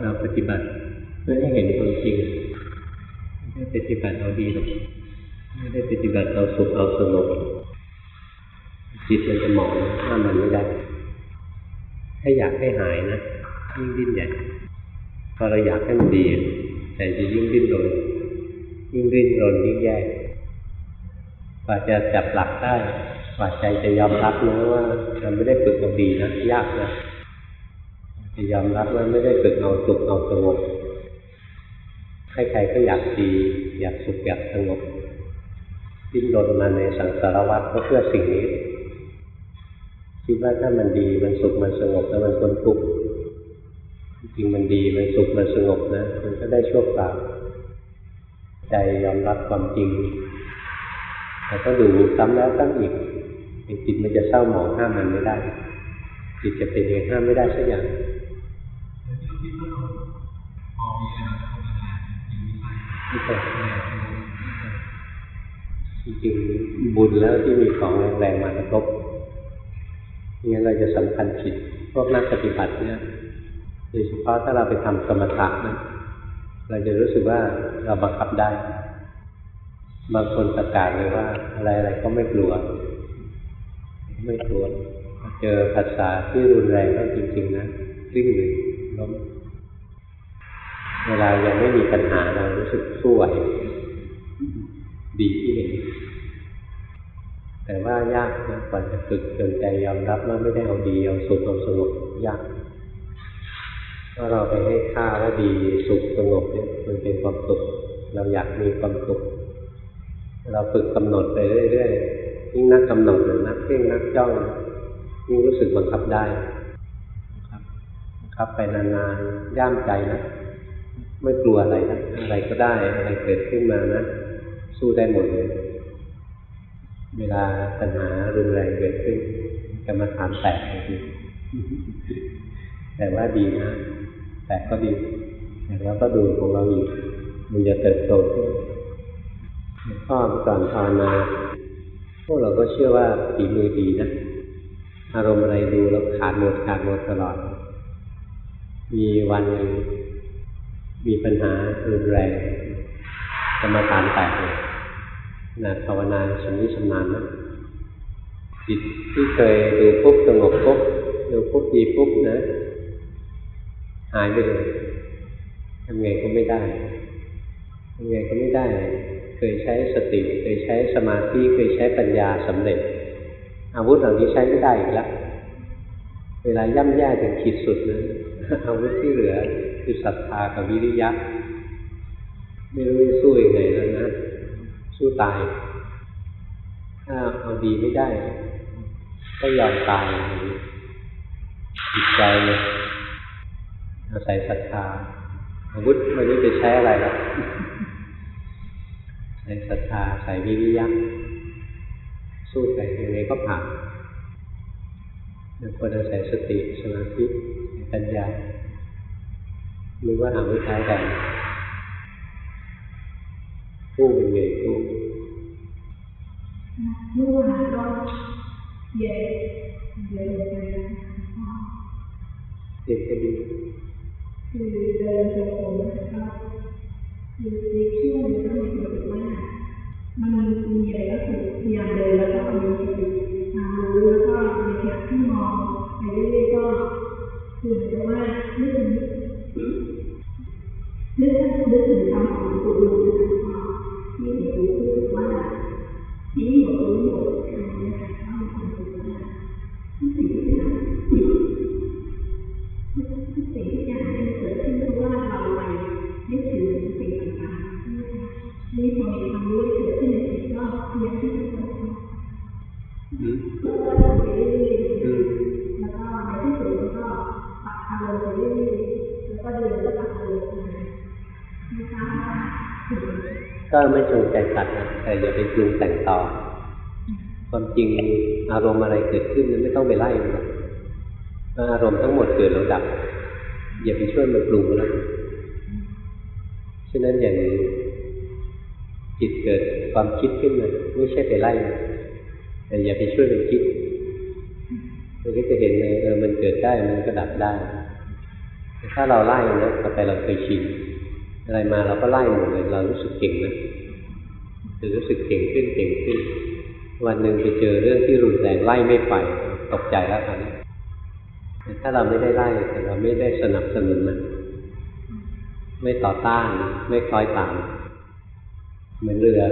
เราปฏิบัติเพื่อให้เห็นความจริงไม่ได้ปฏิบัติเอาดีหรอกไม่ได้ปฏิบัติเอาสุขเอาสงบจิตมันจะหมองห้ามมันไม่ได้ถ้าอยากให้หายนะยิ่งดิ้นใหญ่พอเราอยากให้มันดีใจจะยิ่งดิ้นรนยิ่งดิ้นรนยิ่งแย่กว่าจะจับหลักได้กว่าใจจะยอมรับนะว่ามันไม่ได้ฝึกเอาดีนะยากนะ ยอมรับว่าไม่ได้ฝึกเอาสุขเอาสงบใครๆก็อยากดีอยากสุขอยากสงบดิ้นรนมาในสังสารวัฏก็เพื่อสิ่งนี้ คิดว่าถ้ามันดีมันสุขมันสงบแล้วมันคนทุกข์จริงมันดีมันสุขมันสงบนะมันก็ได้ชั่วคราวใจยอมรับความจริงแต่ก็ดูซ้ำแล้วซ้ำอีกจิตมันจะเศร้าหมองห้ามมันไม่ได้ จิตจะเป็นเองห้ามไม่ได้สักอย่าง จริงๆบุญแล้วที่มีของแรงมากระทบงั้นเราจะสำคัญผิดพวกนักปฏิบัติเนี่ยโดยเฉพาะถ้าเราไปทำสมถะนะเราจะรู้สึกว่าเราบังคับได้ บางคนประกาศเลยว่า อะไรอะไรก็ไม่กลัว ไม่กลัวเจอภาษาที่รุนแรงก็จริง ๆ นะกลิ้งเลย ล้มเวลายังไม่มีปัญหาเรารู้สึกสู้ไหวดีที่เห็นแต่ว่ายากนะกว่าจะฝึกจนใจยอมรับว่าไม่ได้เอาดีเอาสุขเอาสงบยากถ้าเราไปให้ค่าว่าดีสุขสงบเนี่ยมันเป็นความสุข เราอยากมีความสุข เราฝึกกำหนดไปเรื่อยๆยิ่งนักกำหนดหรือนักเพ่งนักจ้องยิ่งรู้สึกบังคับได้ บังคับไปนานๆย่ามใจนะไม่กลัวอะไรนะอะไรก็ได้อะไรเกิดขึ้นมานะสู้ได้หมดเลยเวลาปัญหารุนแรงเกิดขึ้นกรรมฐานแตกเลยแต่ว่าดีนะแต่ก็ดีแต่เราก็ดูของเราอีกมันจะเติบโตขึ้นพ่อก่อนภาวนาพวกเราก็เชื่อว่าฝีมือดีนะอารมณ์อะไรดูแล้วขาดหมดขาดหมดตลอด มีวันหนึ่งมีปัญหารุนแรงกรรมฐานแตกเลยนะภาวนาชำนิชำนาญนะจิตที่เคยดูปุ๊บสงบปุ๊บดูปุ๊บดีปุ๊บนะหายไปเลยทำไงก็ไม่ได้ทำไงก็ไม่ได้ เคยใช้สติ เคยใช้สมาธิเคยใช้ปัญญาสำเร็จ อาวุธเหล่านี้ใช้ไม่ได้อีกแล้วเวลาย่ำแย่ถึงขีดสุดนะ อาวุธที่เหลือคือศรัทธากับวิริยะ ไม่รู้จะสู้ยังไงแล้วนะ สู้ตาย ถ้าเอาดีไม่ได้ ก็ยอมตายจิตใจเลยอาศัยศรัทธาอาวุธไม่รู้จะใช้อะไรแล้วใส่ศรัทธาใส่วิริยะสู้ไปยังไงก็ผ่านบางคนอาศัยสติสมาธิ ปัญญาหรือว่าอาวุธใช้กันผู้เป็นไงผู้เมื่อวานก็เย็นเย็นไปเย็นก็ดีคือเดินจงกรมนะครับคือในช่วงนี้ก็มีความากว่ามันมีอะไรก็คือพยายามเดินแล้วก็มีสติตามรู้แล้วก็ในขณะที่มองไปเรื่อยๆก็ คือเหมือนกับว่านึกถึงนึกนึกถึงคำของตัวเองนะคะที่เห็นรู้สึกว่าที่หมดรู้หมด ก็ไม่จงใจตัดนะแต่อย่าไปปรุงแต่งต่อ ความจริงอารมณ์อะไรเกิดขึ้นนั้นไม่ต้องไปไล่มันหรอกอารมณ์ทั้งหมดเกิดแล้วดับ อย่าไปช่วยมันปรุงแล้วฉะนั้นอย่างจิตเกิดความคิดขึ้นมาไม่ใช่ไปไล่แต่อย่าไปช่วยมันคิดมันก็จะเห็นเลยเออมันเกิดได้มันก็ดับได้ ถ้าเราไล่นะต่อไปเราเคยชิน อะไรมาเราก็ไล่หมดเลยเรารู้สึกเก่งนะจะรู้สึกเก่งขึ้นเก่งขึ้น วันหนึ่งไปเจอเรื่องที่รุนแรงไล่ไม่ไปตกใจแล้วครับแต่ถ้าเราไม่ได้ไล่แต่เราไม่ได้สนับสนุนมันไม่ต่อต้าน ไม่คล้อยตามเหมือนเรือ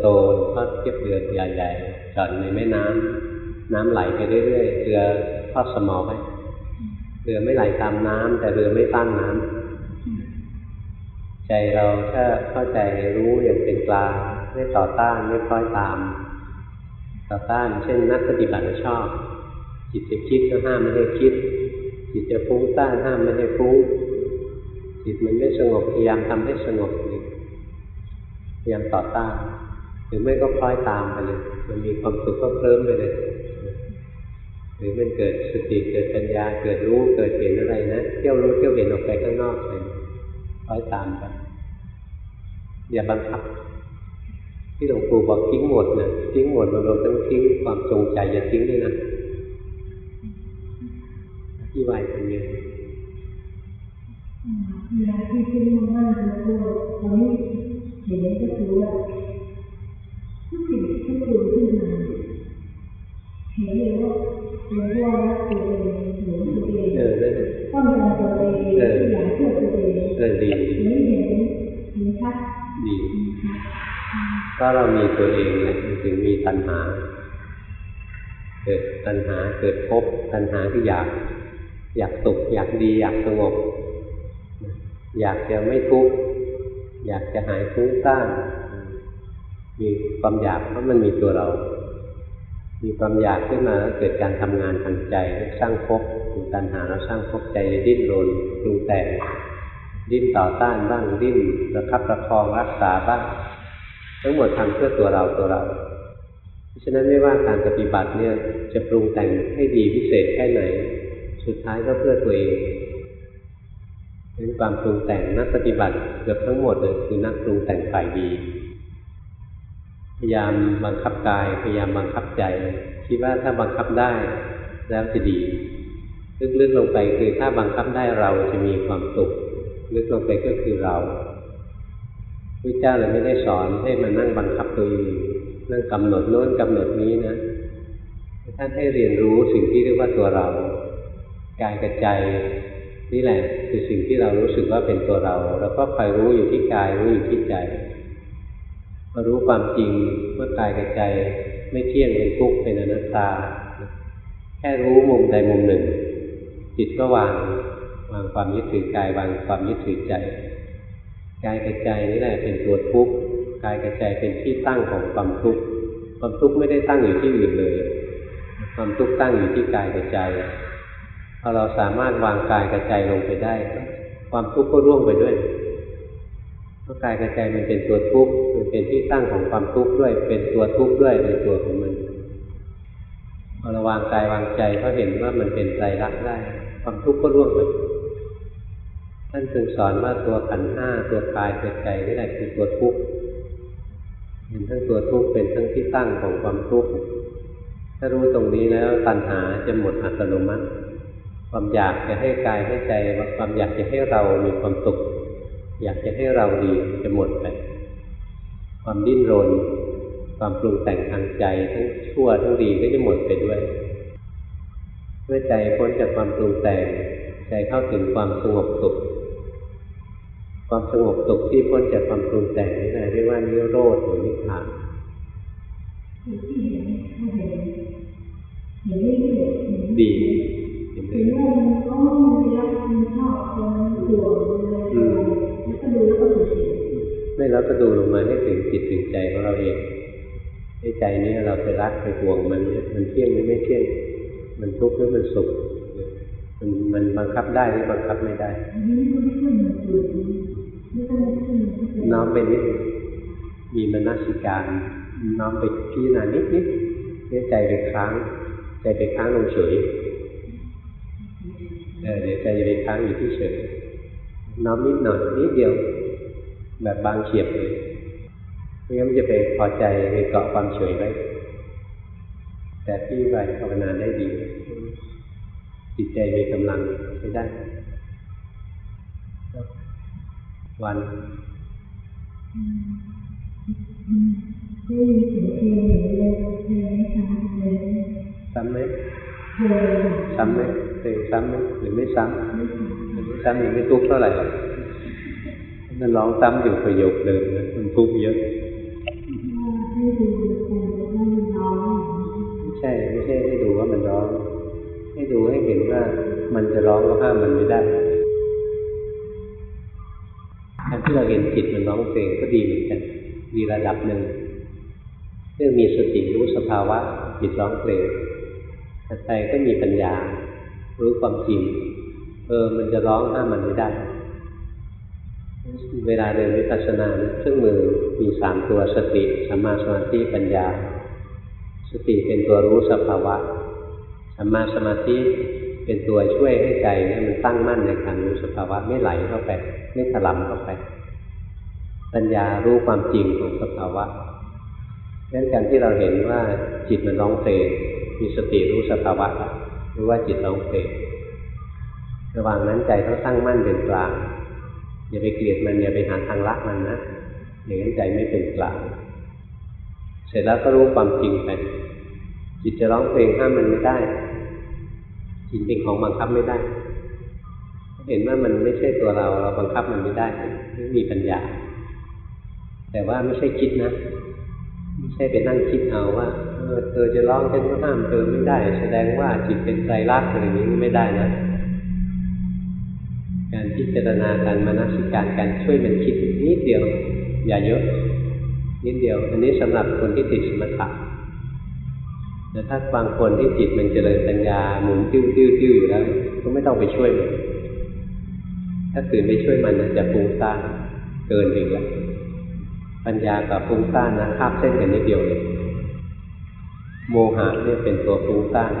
โตๆทอดเทียบเรือใหญ่ๆจอดในแม่น้ำน้ำไหลไปเรื่อยๆเรือทอดสมอไหมเรือไม่ไหลตามน้ำแต่เรือไม่ต้านน้ำ ใจเราถ้าเข้าใจรู้อย่างเป็นกลางไม่ต่อต้านไม่คล้อยตาม ต่อต้านเช่นนักปฏิบัติชอบ จิตจะคิดก็ห้ามไม่ให้คิด จิตจะฟุ้งซ่านห้ามไม่ให้ฟุ้งจิตมันไม่สงบพยายามทำให้สงบพยายามต่อต้านหรือไม่ก็คล้อยตามไปเลยมันมีความสุขก็เคลิ้มไปเลยหรือมันเกิดสติเกิดปัญญาเกิดรู้เกิดเห็นอะไรนะเที่ยวรู้เที่ยวเห็นออกไปข้างนอกเลย คล้อยตามไปอย่าบังคับ ที่หลวงปู่บอกทิ้งหมดนะทิ้งหมดเราต้องทิ้งความจงใจอย่าทิ้งด้วยนะที่วายตรงนี้เวลาที่ขึ้นมากๆแล้วก็ตอนนี้เห็นก็คือว่าทุกสิ่งที่ดูขึ้นมาเห็นเลยว่าเป็นว่ารักตัวเองหลงตัวเองเออนั่นแหละ ป้องกันตัวเองอย่าเชื่อตัวเองเออดีไม่เห็นเห็นชัดดีก็เรามีตัวเองเนี่ยถึงมีตัณหา เกิดตัณหาเกิดภพตัณหาที่อยากอยากสุขอยากดีอยากสงบ อยากจะไม่ทุกข์อยากจะหายฟุ้งซ่านมีความอยากเพราะมันมีตัวเรา มีความอยากขึ้นมาแล้วเกิดการทำงานทางใจสร้างภพมี ตัณหาแล้วสร้างภพใจดิ้นรนปรุงแต่งดิ้นต่อต้านบ้างดิ้นประคับประคองรักษาบ้างทั้งหมดทำเพื่อตัวเราตัวเรา เพราะฉะนั้นไม่ว่าการปฏิบัติเนี่ยจะปรุงแต่งให้ดีพิเศษแค่ไหน สุดท้ายก็เพื่อตัวเองเป็นความปรุงแต่งนักปฏิบัติเกือบทั้งหมดเลยคือนักปรุงแต่งฝ่ายดี พยายามบังคับกายพยายามบังคับใจคิดว่าถ้าบังคับได้แล้วจะดี ลึกๆลงไปคือถ้าบังคับได้เราจะมีความสุข ลึกลงไปก็คือเราพระเจ้าเลยไม่ได้สอนให้มานั่งบังคับตัวเองนั่งกำหนดโน้นกำหนดนี้นะท่านให้เรียนรู้สิ่งที่เรียกว่าตัวเรากายกับใจนี่แหละคือสิ่งที่เรารู้สึกว่าเป็นตัวเรา แล้วก็คอยรู้อยู่ที่กายรู้อยู่ที่ใจมารู้ความจริงว่ากายกับใจ ไม่เที่ยงเป็นทุกข์เป็นอนัตตา แค่รู้มุมใดมุมหนึ่ง จิตก็วางวางความยึดถือกายวางความยึดถือใจกายกับใจนี่แหละเป็นตัวทุกข์กายกับใจเป็นที่ตั้งของความทุกข์ความทุกข์ไม่ได้ตั้งอยู่ที่อื่นเลย ความทุกข์ตั้งอยู่ที่กายกับใจพอเราสามารถวางกายกับใจลงไปได้ ความทุกข์ก็ร่วงไปด้วยเพราะกายกับใจมันเป็นตัวทุกข์มันเป็นที่ตั้งของความทุกข์ด้วย เป็นตัวทุกข์ด้วยในตัวของมันพอเราวางกายวางใจเขาเห็นว่ามันเป็นใจรักได้ ความทุกข์ก็ร่วงไปท่านจึงสอนว่าตัวขันธ์ห้าตัวกายตัวใจนี่แหละคือตัวทุกข์เป็นทั้งตัวทุกข์เป็นทั้งที่ตั้งของความทุกข์ถ้ารู้ตรงนี้แล้วตัณหาจะหมดอัตโนมัติ ความอยากจะให้กายให้ใจความอยากจะให้เรามีความสุขอยากจะให้เราดีจะหมดไป ความดิ้นรน ความปรุงแต่งทางใจทั้งชั่วทั้งดีก็จะหมดไปด้วย เมื่อใจพ้นจากความปรุงแต่งใจเข้าถึงความสงบสุข ความสงบสุขที่พ้นจากความปรุงแต่งนี่แหละเรียกว่านิโรธหรือนิพพานที่เห็นเขาเห็นเห็นเรื่อยๆดีเห็นไหมเห็นว่ามันก็มันรักมันชอบมันห่วงมันอะไรแล้วก็ดูแล้วก็เฉยไม่เราก็ดูลงมาให้ถึงจิตถึงใจของเราเองในใจนี้เราไปรักไปห่วงมันเนี่ยมันเที่ยงหรือไม่เที่ยง มันทุกข์หรือมันสุขมันมันบังคับได้หรือบังคับไม่ได้อันนี้ไม่ได้ขึ้นมาดูไม่ต้องขึ้นมาน้อมไปนิดมีมนสิการ น้อมไปพิจารณานิดนิดเนื้อใจไปค้าง ใจไปค้างลงเฉยเออเดี๋ยวใจจะไปค้างอยู่ที่เฉยน้อมนิดหน่อยนิดเดียว แบบบางเฉียบเลยไม่งั้นมันจะไปพอใจไปเกาะความเฉยไว้ แต่ที่ไปภาวนาได้ดีจิตใจมีกำลังใช้ได้วันได้ยินเสียงเพลงเลยเพลงไม่ซ้ำเลยซ้ำไหมซ้ำไหมเพลงซ้ำไหมหรือไม่ซ้ำซ้ำหรือไม่ซ้ำยังไม่ทุกข์เท่าไหร่มันร้องซ้ำอยู่ประโยคเดิมนะมันทุกข์เยอะ ให้ดูให้เห็นว่ามันจะร้องก็ห้ามมันไม่ได้การที่เราเห็นจิตมันร้องเพลงก็ดีเหมือนกัน ดีระดับหนึ่งเรื่องมีสติรู้สภาวะจิตร้องเพลงแต่ใจก็มีปัญญา รู้ความจริง เออ มันจะร้องห้ามมันไม่ได้ เวลาเรียนวิปัสสนาเนี่ยเครื่องมือมีสามตัวสติสัมมาสมาธิปัญญา สติเป็นตัวรู้สภาวะ สัมมาสมาธิเป็นตัวช่วยให้ใจเนี่ยมันตั้งมั่นในการรู้สภาวะไม่ไหลเข้าไปไม่ถลำเข้าไป ปัญญารู้ความจริงของสภาวะดังนั้นการที่เราเห็นว่าจิตมันร้องเพลงมีสติรู้สภาวะรู้ว่าจิตร้องเพลงระหว่างนั้นใจต้องตั้งมั่นเป็นกลางอย่าไปเกลียดมันอย่าไปหาทางละมันนะอย่างนั้นใจไม่เป็นกลางเสร็จแล้วก็รู้ความจริงไปจิตจะร้องเพลงห้ามมันไม่ได้ จิตเป็นของบังคับไม่ได้ เห็นว่ามันไม่ใช่ตัวเรา เราบังคับมันไม่ได้ไม่มีปัญญา แต่ว่าไม่ใช่คิดนะ ไม่ใช่ไปนั่งคิดเอาว่าเออเธอจะร้องฉันก็ห้ามเธอไม่ได้ แสดงว่าจิตเป็นใจรักอะไรอย่างนี้ไม่ได้นะการพิจารณาการมานัสิการการช่วยมันคิดนิดเดียว อย่าเยอะนิดเดียว อันนี้สำหรับคนที่ติดสมถะ แต่ถ้าบางคนที่จิตมันเจริญปัญญาหมุนติ้วติ้วติ้วอยู่แล้ว ก็ไม่ต้องไปช่วยมันถ้าตื่นไปช่วยมันนะจะฟุ้งซ่านเกินอีกแล้วปัญญากับฟุ้งซ่านนะคาบเส้นกันนิดเดียวเลยโมหะเนี่ยเป็นตัวฟุ้งซ่าน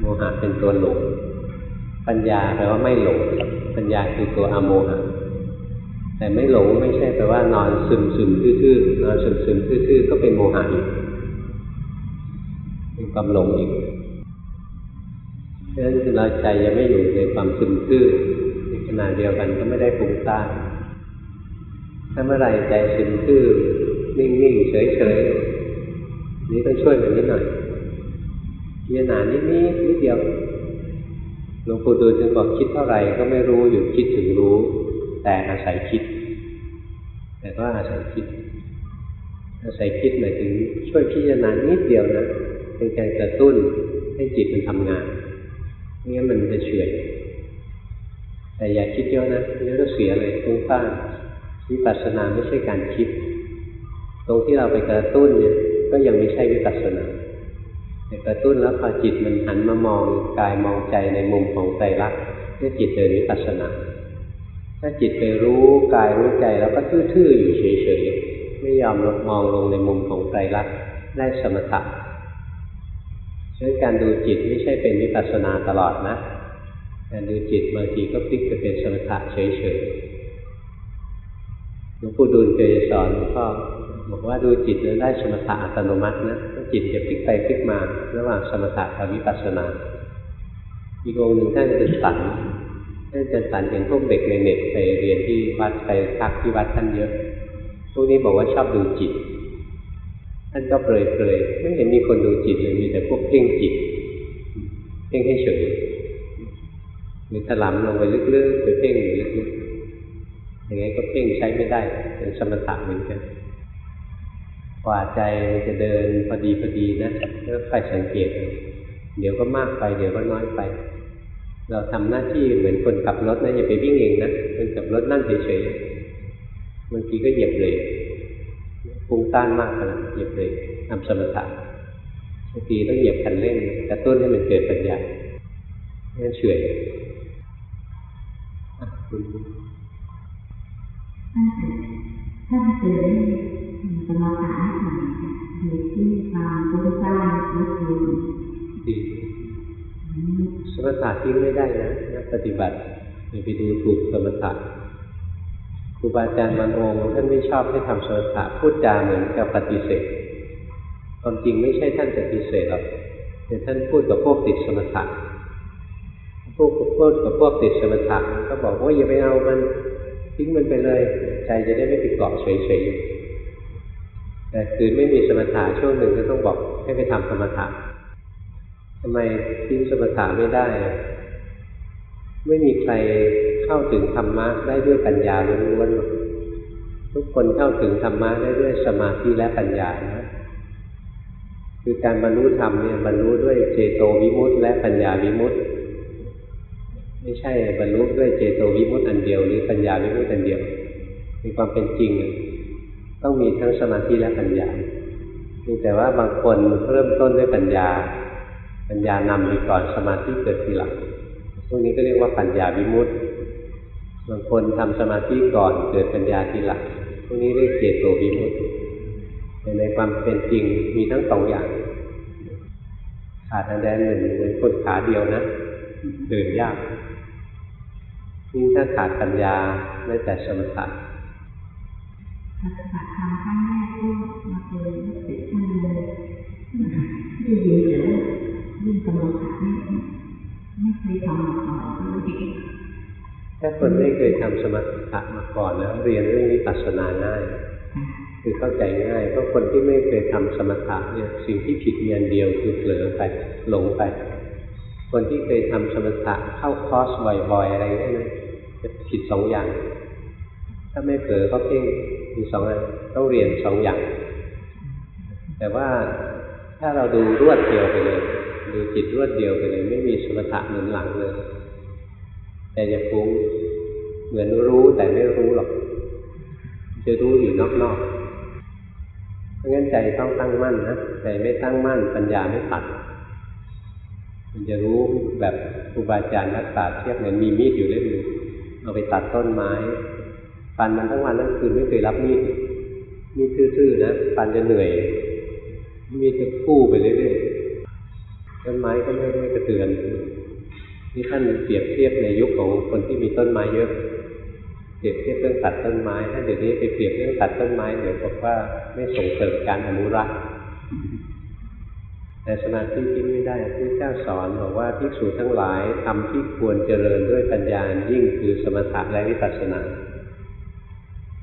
โมหะเป็นตัวหลงปัญญาแปลว่าไม่หลงปัญญาคือตัวอโมหะแต่ไม่หลงไม่ใช่แปลว่านอนซึมซึมทื่อๆนอนซึมซึมทื่อๆก็เป็นโมหะอีก็นความหลงอีกเพราะฉะนั้นเราใจยังไม่อยู่ในความซึมทื่อในขณะเดียวกันก็ไม่ได้ฟุ้งซ่านถ้าเมื่อไรใจซึมทื่อนิ่งๆเฉยๆนี่ต้องช่วยมันนิดหน่อยพิจารณานิดๆนิดเดียวหลวงปู่ดูลจึงบอกคิดเท่าไหร่ก็ไม่รู้หยุดคิดถึงรู้ แต่อาศัยคิด แต่ก็อาศัยคิดอาศัยคิดหมายถึงช่วยพิจารณานิดเดียวนะ เป็นการกระตุ้นให้จิตมันทำงานไม่งั้นมันจะเฉื่อยแต่อย่าคิดเยอะนะเยอะก็เสียเลยฟุ้งซ่านวิปัสสนาไม่ใช่การคิด ตรงที่เราไปกระตุ้นเนี่ยก็ยังไม่ใช่วิปัสสนาแต่กระตุ้นแล้วพอจิตมันหันมามองกายมองใจในมุมของใจรักนี่จิตเดินวิปัสสนา ถ้าจิตไปรู้กายรู้ใจแล้วก็ทื่อๆอยู่เฉยๆไม่ยอมลดมองลงในมุมของใจรักได้สมถะ ฉะนั้นการดูจิตไม่ใช่เป็นวิปัสสนาตลอดนะ การดูจิตบางทีก็พลิกไปเป็นสมถะเฉยๆหลวงปู่ดูลเคยสอนหลวงพ่อบอกว่าดูจิตแล้วได้สมถะอัตโนมัตินะจิตจะพลิกไปพลิกมาระหว่างสมถะกับวิปัสสนา อีกองค์หนึ่งท่านจะสันท่านจะสันเห็นพวกเด็กในเน็ตไปเรียนที่วัดไปพักที่วัดท่านเยอะพวกนี้บอกว่าชอบดูจิต ท่านก็เปรยเปรยไม่เห็นมีคนดูจิตเลยมีแต่พวกเพ่งจิตเพ่งให้เฉยหรือถลำลงไปลึกๆไปเพ่งอยู่ลึกๆอย่างนี้ก็เพ่งใช้ไม่ได้เป็นสมถะเหมือนกันกว่าใจมันจะเดินพอดีพอดีนะก็ค่อยสังเกต เดี๋ยวก็มากไป เดี๋ยวก็น้อยไป เราทำหน้าที่เหมือนคนขับรถนะอย่าไปวิ่งเองนะคนขับรถนั่งเฉยๆบางทีก็เหยียบเบรก ฟุ้งต้านมากขนาดเหยียบเบรกทำสมถะบางทีต้องเหยียบคันเร่งกระตุ้นให้มันเกิดปัญญานั่นเฉยคุณท่านเสริมสมาธิค่ะอยู่ที่ความฟุ้งซ่านลดลงดีสมถะทิ้งไม่ได้นะนักปฏิบัติอย่าไปดูถูกสมถะค รูบาอาจารย์บางองค์ท่านไม่ชอบให้ทำสมถะพูดจาเหมือนกับปฏิเสธความจริงไม่ใช่ท่านปฏิเสธหรอกแต่ท่านพูดกับพวกติดสมถะพวกพูดกับพวกติดสมถะก็บอกว่าอย่าไปเอามันทิ้งมันไปเลย ใจจะได้ไม่ติดเกาะเฉยๆแต่คือไม่มีสมถะช่วงหนึ่งก็ต้องบอกให้ไปทำสมถะทำไมทิ้งสมถะไม่ได้ ไม่มีใคร เข้าถึงธรรมะได้ด้วยปัญญาล้วนๆทุกคนเข้าถึงธรรมะได้ด้วยสมาธิและปัญญานะคือการบรรลุธรรมเนี่ยบรรลุด้วยเจโตวิมุตติและปัญญาวิมุตติไม่ใช่บรรลุด้วยเจโตวิมุตติอันเดียว หรือปัญญาวิมุตติอันเดียวมีความเป็นจริง ต้องมีทั้งสมาธิและปัญญาแต่ว่าบางคนเริ่มต้นด้วยปัญญา ปัญญานำไปก่อนสมาธิเกิดทีหลังพวกนี้ก็เรียกว่าปัญญาวิมุตต บางคนทำสมาธิก่อนเกิดปัญญาทีหลังพวกนี้เรียกเจโตวิมุตติแต่ในความเป็นจริงมีทั้งสองอย่าง ขาดอันใดหนึ่งเหมือนคนขาเดียวนะเดินยากยิ่งถ้าขาดปัญญาได้แต่สมถะปฏิบัติธรรมครั้งแรกก็มาเจอสิบท่านเลยได้ยินแต่ว่าเรื่องกรรมฐานนี่ไม่เคยทำมาก่อนก็เลย ถ้าคนไม่เคยทำสมถะมาก่อนแล้วเรียนเรื่องวิปัสสนาง่ายคือเข้าใจง่ายเพราะคนที่ไม่เคยทำสมถะเนี่ยสิ่งที่ผิดเมียนเดียวคือเผลอไปหลงไป คนที่เคยทำสมถะเข้าคอร์สบ่อยๆอะไรได้ไหมจะผิดสองอย่าง ถ้าไม่เผลอก็เพ่งมีสองอันต้องเรียนสองอย่าง แต่ว่าถ้าเราดูรวดเดียวไปเลย ดูจิตรวดเดียวไปเลย ไม่มีสมถะหนุนหลังเลย แต่จะฟุ้งเหมือนรู้แต่ไม่รู้หรอก จะรู้อยู่นอกๆเพราะงั้นใจต้องตั้งมั่นนะใจไม่ตั้งมั่น ปัญญาไม่ตัดมันจะรู้แบบครูบาอาจารย์นักปราชญ์เทียบเหมือนมีมีดอยู่เล่มหนึงเอาไปตัดต้นไม้ฟันมันทั้งวันทั้งคืนไม่เคยรับมีดมีดทื่อๆนะฟันจะเหนื่อย มีดจะคู่ไปเรื่อยๆต้นไม้ก็ไม่ไม่กระเตือน นี่ท่านเปรียบเทียบในยุคของคนที่มีต้นไม้เยอะเปรียบเทียบเรื่องตัดต้นไม้ถ้าเดี๋ยวนี้ไปเปรียบเรื่องตัดต้นไม้เดี๋ยวบอกว่าไม่ส่งเสริมการอนุรักษ์แต่สมาธิทิ้งไม่ได้พระเจ้าสอนบอกว่าภิกษุทั้งหลายทำที่ควรเจริญด้วยปัญญายิ่งคือสมถะและวิปัสสนา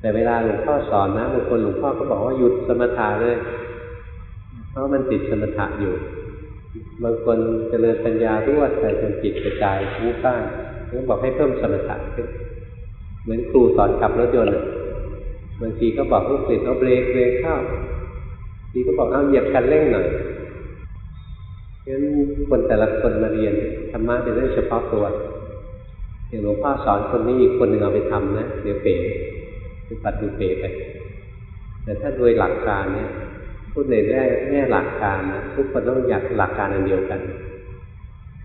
แต่เวลาหลวงพ่อสอนนะบางคนหลวงพ่อก็บอกว่าหยุดสมถะเลย เพราะมันติดสมถะอยู่ บางคนเจริญปัญญารวดไปจนจิตกระจายฟุ้งซ่านก็บอกให้เพิ่มสมถะขึ้นเหมือนครูสอนขับรถยนต์บางทีก็บอกลูกศิษย์เอาเบรกเบรกเข้าทีก็บอกเอาเหยียบคันเร่งหน่อยงั้นคนแต่ละคนมาเรียนธรรมะเป็นเรื่องเฉพาะตัวอย่างหลวงพ่อสอนคนนี้อีกคนหนึ่งเอาไปทำนะเดี๋ยวเป๋คือปัดดูเป๋ไปแต่ถ้าโดยหลักการเนี่ย พูดในแง่แง่หลักการนะทุกคนต้องอยากหลักการอันเดียวกัน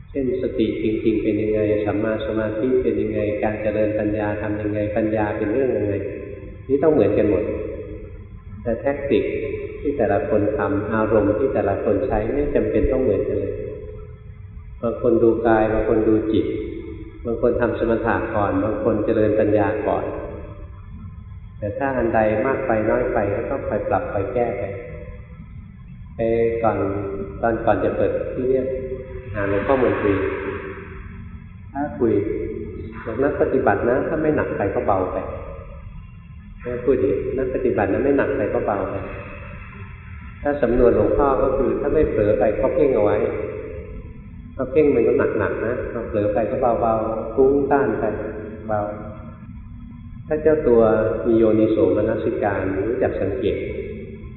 เช่นสติจริง ๆ เป็นยังไงสัมมาสมาธิเป็นยังไง การเจริญปัญญาทำยังไงปัญญาเป็นเรื่องยังไงนี่ต้องเหมือนกันหมด แต่แท็กติกที่แต่ละคนทำอารมณ์ที่แต่ละคนใช้ไม่จำเป็นต้องเหมือนกันเลยบางคนดูกายบางคนดูจิตบางคนทำสมถะก่อน บางคนเจริญปัญญาก่อน แต่ถ้าอันใดมากไปน้อยไปก็ต้องไปปรับไปแก้ไป ไปก่อนตอนก่อนจะเปิดที่เนี่ยหาหลวงพ่อมนตรีถ้าคุยบอกนักปฏิบัตินะ ถ้าไม่หนักไปก็เบาไปแม่พูดดินักปฏิบัตินะไม่หนักไปก็เบาไปถ้าสำนวนหลวงพ่อก็คือ ถ้าไม่เผลอไปก็เพ่งเอาไว้ถ้าเพ่งมันก็หนักๆนะถ้าเผลอไปก็เบาๆฟุ้งต้านไปเบาถ้าเจ้าตัวมีโยนิโสมนสิการรู้จักสังเกต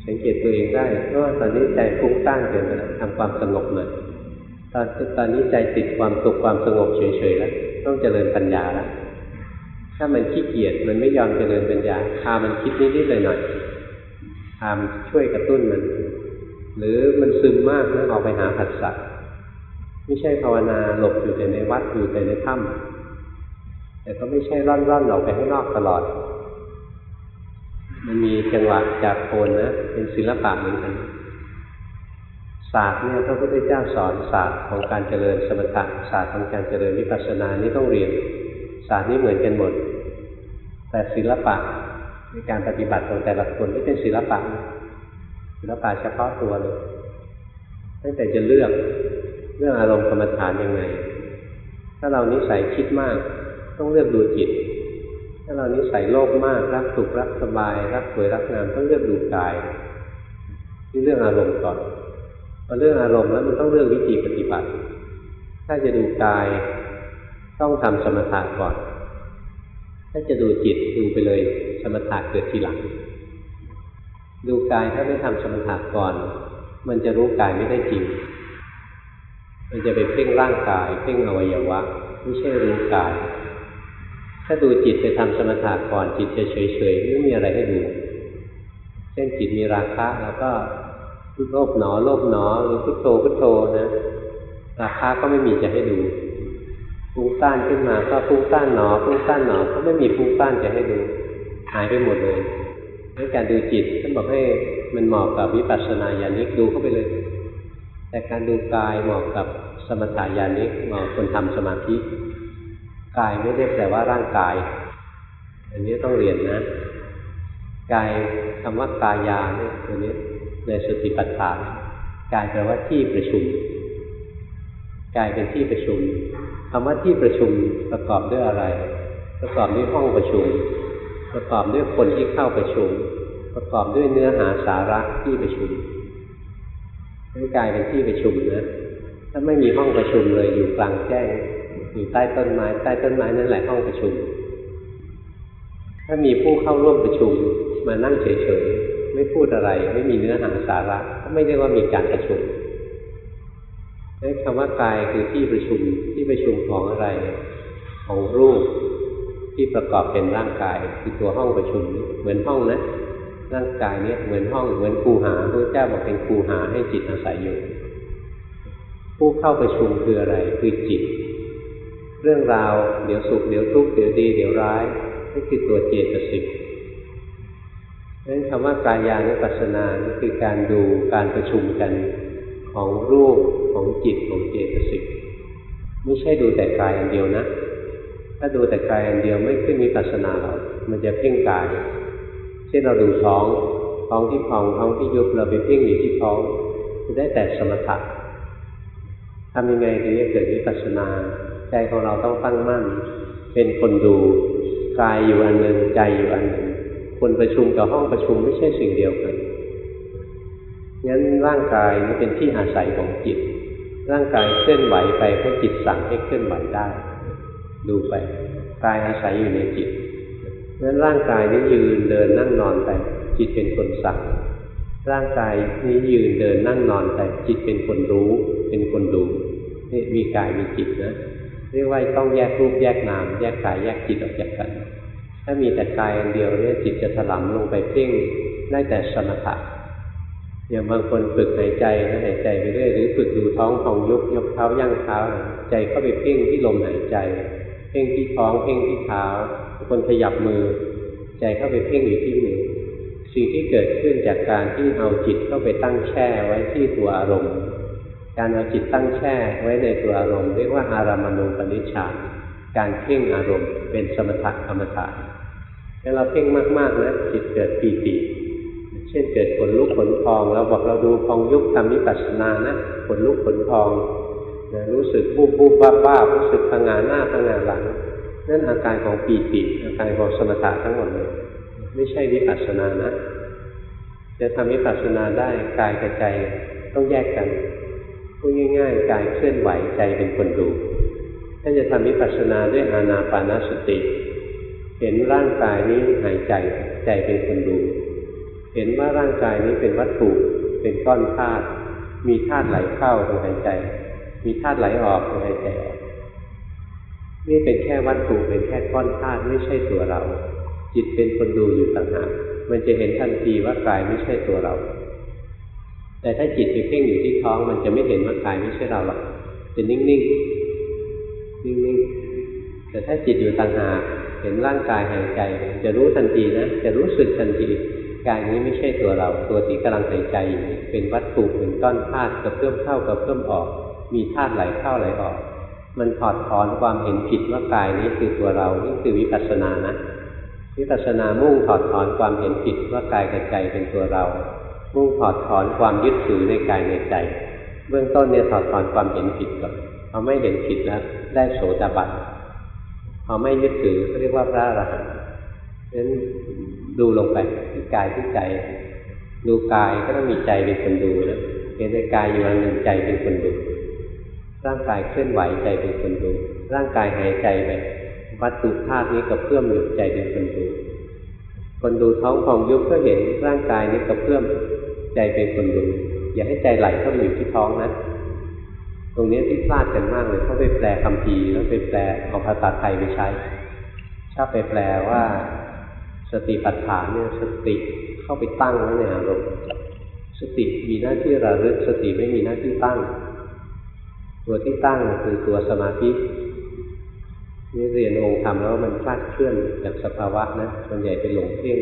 สังเกตตัวเองได้ว่าตอนนี้ใจฟุ้งต้านเกินไปแล้วทำความสงบเลยตอนตอนนี้ใจติดความสุขความสงบเฉยๆแล้วต้องเจริญปัญญาแล้วถ้ามันขี้เกียจมันไม่ยอมเจริญปัญญาพามันคิดนิดๆหน่อยๆพามช่วยกระตุ้นมัน หรือมันซึมมากแล้วออกไปหาผัสสะไม่ใช่ภาวนาหลบอยู่แต่ในวัดอยู่แต่ในถ้ำแต่ก็ไม่ใช่ร่อนๆออกไปข้างนอกตลอด มันมีจังหวะจากโคนนะ เป็นศิลปะเหมือนกันศาสตร์เนี่ยพระพุทธเจ้าสอนศาสตร์ของการเจริญสมถะศาสตร์ของการเจริญวิปัสสนานี่ต้องเรียน ศาสตร์นี้เหมือนกันหมด แต่ศิลปะในการปฏิบัติของแต่ละคนที่เป็นศิลปะ ศิลปะเฉพาะตัวเลยตั้งแต่จะเลือกเรื่องอารมณ์กรรมฐานยังไง ถ้าเรานิสัยคิดมาก ต้องเลือกดูจิต ถ้าเรานิสัยโลภมากรักสุขรักสบาย รักสวยรักงามต้องเลือกดูกายที่เรื่องอารมณ์ก่อนพอเรื่องอารมณ์แล้วมันต้องเรื่องวิธีปฏิบัติ ถ้าจะดูกายต้องทำสมถะก่อน ถ้าจะดูจิตดูไปเลยสมถะเกิดทีหลัง ดูกายถ้าไม่ทำสมถะก่อน มันจะรู้กายไม่ได้จริง มันจะไปเพ่งร่างกายเพ่งอวัยวะ ไม่ใช่รู้กาย ถ้าดูจิตไปทำสมถะก่อนจิตจะเฉยๆไม่มีอะไรให้ดู เช่นจิตมีราคะแล้วก็โลภหนอโลภหนอหรือพุทโธพุทโธนะ ราคาก็ไม่มีจะให้ดูฟุ้งซ่านขึ้นมาก็ฟุ้งซ่านหนอฟุ้งซ่านหนอก็ไม่มีฟุ้งซ่านจะให้ดูหายไปหมดเลยในการดูจิตท่านบอกให้มันเหมาะกับวิปัสสนาญาณิกดูเข้าไปเลย แต่การดูกายเหมาะกับสมถายานิกเหมาะคนทำสมาธิ กายไม่ได้แปลว่าร่างกาย อันนี้ต้องเรียนนะ กายคำว่ากายาเนี่ยตัวนี้ในสติปัฏฐานกายแปลว่าที่ประชุม กายเป็นที่ประชุมคำว่าที่ประชุมประกอบด้วยอะไร ประกอบด้วยห้องประชุม ประกอบด้วยคนที่เข้าประชุม ประกอบด้วยเนื้อหาสาระที่ประชุมร่างกายเป็นที่ประชุมนะถ้าไม่มีห้องประชุมเลยอยู่กลางแจ้ง อยู่ใต้ต้นไม้ ใต้ต้นไม้นั่นแหละห้องประชุม ถ้ามีผู้เข้าร่วมประชุมมานั่งเฉยๆ ไม่พูดอะไร ไม่มีเนื้อหาสาระ ก็ไม่ได้ว่ามีการประชุมนั่นคำว่ากายคือที่ประชุมที่ประชุมของอะไร ของรูปที่ประกอบเป็นร่างกาย คือตัวห้องประชุมเหมือนห้องนะร่างกายเนี้ยเหมือนห้องเหมือนคูหาพระเจ้าบอกเป็นคูหาให้จิตอาศัยอยู่ ผู้เข้าประชุมคืออะไร คือจิต เรื่องราวเดี๋ยวสุขเดี๋ยวทุกข์เดี๋ยวดีเดี๋ยวร้ายนี่คือตัวเจตสิกนั้นคำว่ากายานุปัสสนานี่คือการดูการประชุมกันของรูปของจิตของเจตสิกไม่ใช่ดูแต่กายอันเดียวนะ ถ้าดูแต่กายอันเดียวไม่ขึ้นมีปัสนาหรอกมันจะเพ่งกาย เช่นเราดูท้องท้องที่พองท้องที่ยุบเราไปเพ่งอยู่ที่ท้องจะได้แต่สมถะทำยังไงถึงจะเกิดวิปัสสนา ใจของเราต้องตั้งมั่น เป็นคนดูกายอยู่อันหนึ่งใจอยู่อันหนึ่งคนประชุมกับห้องประชุมไม่ใช่สิ่งเดียวกันงั้นร่างกายนี่เป็นที่อาศัยของจิต ร่างกายเคลื่อนไหวไปเพราะจิตสั่งให้เคลื่อนไหวได้ ดูไปกายอาศัยอยู่ในจิตนั้นร่างกายนี้ยืนเดินนั่งนอนไป จิตเป็นคนสั่ง ร่างกายนี้ยืนเดินนั่งนอนไปจิตเป็นคนรู้ เป็นคนดูนี่มีกายมีจิตนะ เรียกว่าต้องแยกรูปแยกนาม แยกกายแยกจิตออกจากกัน ถ้ามีแต่กายอันเดียวเนี่ยจิตจะถลำลงไปเพ่งได้แต่สมถะอย่างบางคนฝึกหายใจนะหายใจไปเรื่อยหรือฝึกดูท้องของยุบยกเท้าย่างเท้า ใจเข้าไปเพ่งที่ลมหายใจ เพ่งที่ท้องเพ่งที่เท้าคนขยับมือ ใจเข้าไปเพ่งอยู่ที่มือสิ่งที่เกิดขึ้นจากการที่เอาจิตเข้าไปตั้งแช่ไว้ที่ตัวอารมณ์ การเอาจิตตั้งแช่ไว้ในตัวอารมณ์เรียกว่าอารามณูปนิชฌานการเพ่งอารมณ์เป็นสมถะกรรมฐานถ้าเราเพ่งมากๆนะจิตเกิดปีติเช่นเกิดขนลุกขนพองเราบอกเราดูพองยุบทำมิปัสสนานะขนลุกขนพองนะรู้สึกบูบบูบบ้าบ้ารู้สึกพงงานหน้าพงงานหลังนั่นอาการของปีติอาการของสมถะทั้งหมดเลยไม่ใช่วิปัสสนานะ จะทำวิปัสสนาได้กายกับใจต้องแยกกัน พูดง่ายๆกายเคลื่อนไหวใจเป็นคนดูถ้าจะทำวิปัสสนาด้วยอานาปานสติ เห็นร่างกายนี้หายใจใจเป็นคนดู เห็นว่าร่างกายนี้เป็นวัตถุเป็นก้อนธาตุมีธาตุไหลเข้าตรงหายใจ มีธาตุไหลออกตรงหายใจออกนี่เป็นแค่วัตถุเป็นแค่ก้อนธาตุไม่ใช่ตัวเรา จิตเป็นคนดูอยู่ต่างหากมันจะเห็นทันทีว่ากายไม่ใช่ตัวเรา แต่ถ้าจิตไปเพ่งอยู่ที่ท้องมันจะไม่เห็นว่ากายไม่ใช่เราหรอกจะนิ่งๆ นิ่งๆ แต่ถ้าจิตอยู่ต่างหากเห็นร่างกายหายใจ จะรู้ทันทีนะ จะรู้สึกทันทีกายนี้ไม่ใช่ตัวเรา ตัวที่กำลังหายใจ เป็นวัตถุเป็นก้อนธาตุกับเพิ่มเข้ากับเพิ่มออก มีธาตุไหลเข้าไหลออก มันถอดถอนความเห็นผิดว่ากายนี้คือตัวเรา นี่คือวิปัสสนานะ วิปัสสนามุ่งถอดถอนความเห็นผิดว่ากายกับใจเป็นตัวเรา มุ่งถอดถอนความยึดถือในกายในใจ เบื้องต้นเนี่ยถอดถอนความเห็นผิดก่อนพอไม่เห็นผิดแล้วได้โสดาบันพอไม่ยึดถือเรียกว่าพระอรหันต์เพราะฉะนั้นดูลงไปที่กายที่ใจ ดูกายก็ต้องมีใจเป็นคนดูนะเห็นในกายอยู่อันหนึ่งใจเป็นคนดูร่างกายเคลื่อนไหวใจเป็นคนดูร่างกายหายใจไปวัตถุธาตุนี้กระเพื่อมอยู่ใจเป็นคนดูคนดูท้องพองยุบก็เห็นร่างกายนี้กระเพื่อม ใจเป็นคนดู อย่าให้ใจไหลเข้าไปอยู่ที่ท้องนะตรงนี้ที่พลาดกันมากเลยเขาไปแปลคำพีแล้วไปแปลเอาภาษาไทยไปใช้ชอบไปแปลว่า สติปัฏฐานเนี่ยสติเข้าไปตั้งไว้ในอารมณ์สติมีหน้าที่ระลึกสติไม่มีหน้าที่ตั้ง ตัวที่ตั้งคือตัวสมาธินี่เรียนองค์ธรรมแล้วมันคลาดเคลื่อนจากสภาวะนะส่วนใหญ่เป็นหลงเพ่ง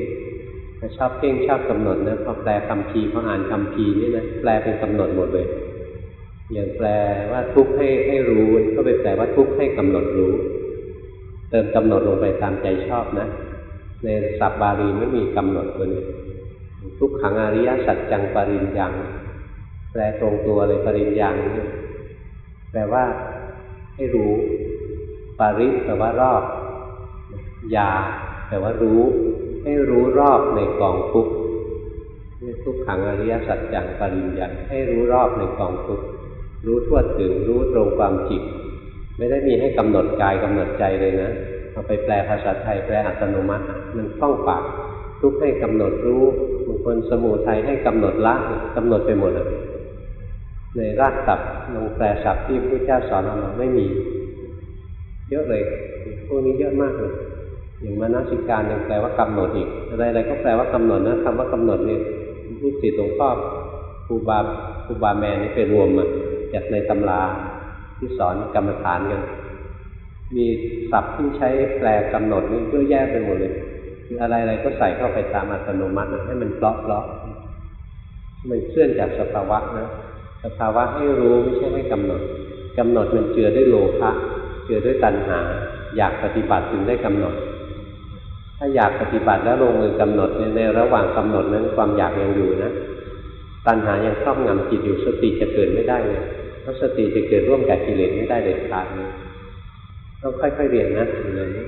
ชอบเพ่งชอบกำหนดนะพอแปลคำพีพออ่านคำพีนี่นะแปลเป็นกำหนดหมดเลย อย่างแปลว่าทุกข์ให้ให้รู้ก็ไปแปลว่าทุกข์ให้กำหนดรู้ เติมกำหนดลงไปตามใจชอบนะ ในสับบาลีไม่มีกำหนดตัวนี้ทุกขังอริยสัจจังปริญญังแปลตรงตัวเลยปริญญังแปลว่าให้รู้ปาริแปลว่ารอบยาแปลว่ารู้ ให้รู้รอบในกองทุกข์ทุกขังอริยสัจจังปริญญังให้รู้รอบในกองทุกข์รู้ทั่วถึงรู้ตรงความจริงไม่ได้มีให้กำหนดกายกำหนดใจเลยนะเอาไปแปลภาษาไทยแปลอัตโนมัติมันคล่องปากทุกให้กำหนดรู้บางคนสมุทัยให้กำหนดละกำหนดไปหมดเลยในรากศัพท์ลงแปลศัพท์ที่พระเจ้าสอนเราไม่มี เยอะเลยพวกนี้เยอะมากเลย อย่างมนสิการยังแปลว่ากำหนดอีก อะไรๆก็แปลว่ากำหนดนะคำว่ากำหนดนี่ลูกศิษย์หลวงพ่อครูบาครูบาแมนนี่ไปรวมมาจากในตำราที่สอนกรรมฐานกันมีศัพท์ที่ใช้แปลกำหนดนี่เยอะแยะไปหมดเลยคืออะไรๆก็ใส่เข้าไปตามอัตโนมัติให้มันเลาะเลาะมันเคลื่อนจากสภาวะนะสภาวะให้รู้ไม่ใช่ให้กำหนดกำหนดมันเจือด้วยโลภะเจือด้วยตัณหา อยากปฏิบัติจึงได้กำหนด ถ้าอยากปฏิบัติแล้วลงมือกำหนดในระหว่างกำหนดนั้นความอยากยังอยู่นะ ตัณหายังครอบงำจิตอยู่สติจะเกิดไม่ได้เลยเพราะสติจะเกิดร่วมกับกิเลสไม่ได้เด็ดขาดเลยต้องค่อยๆเรียนนะอย่างนี้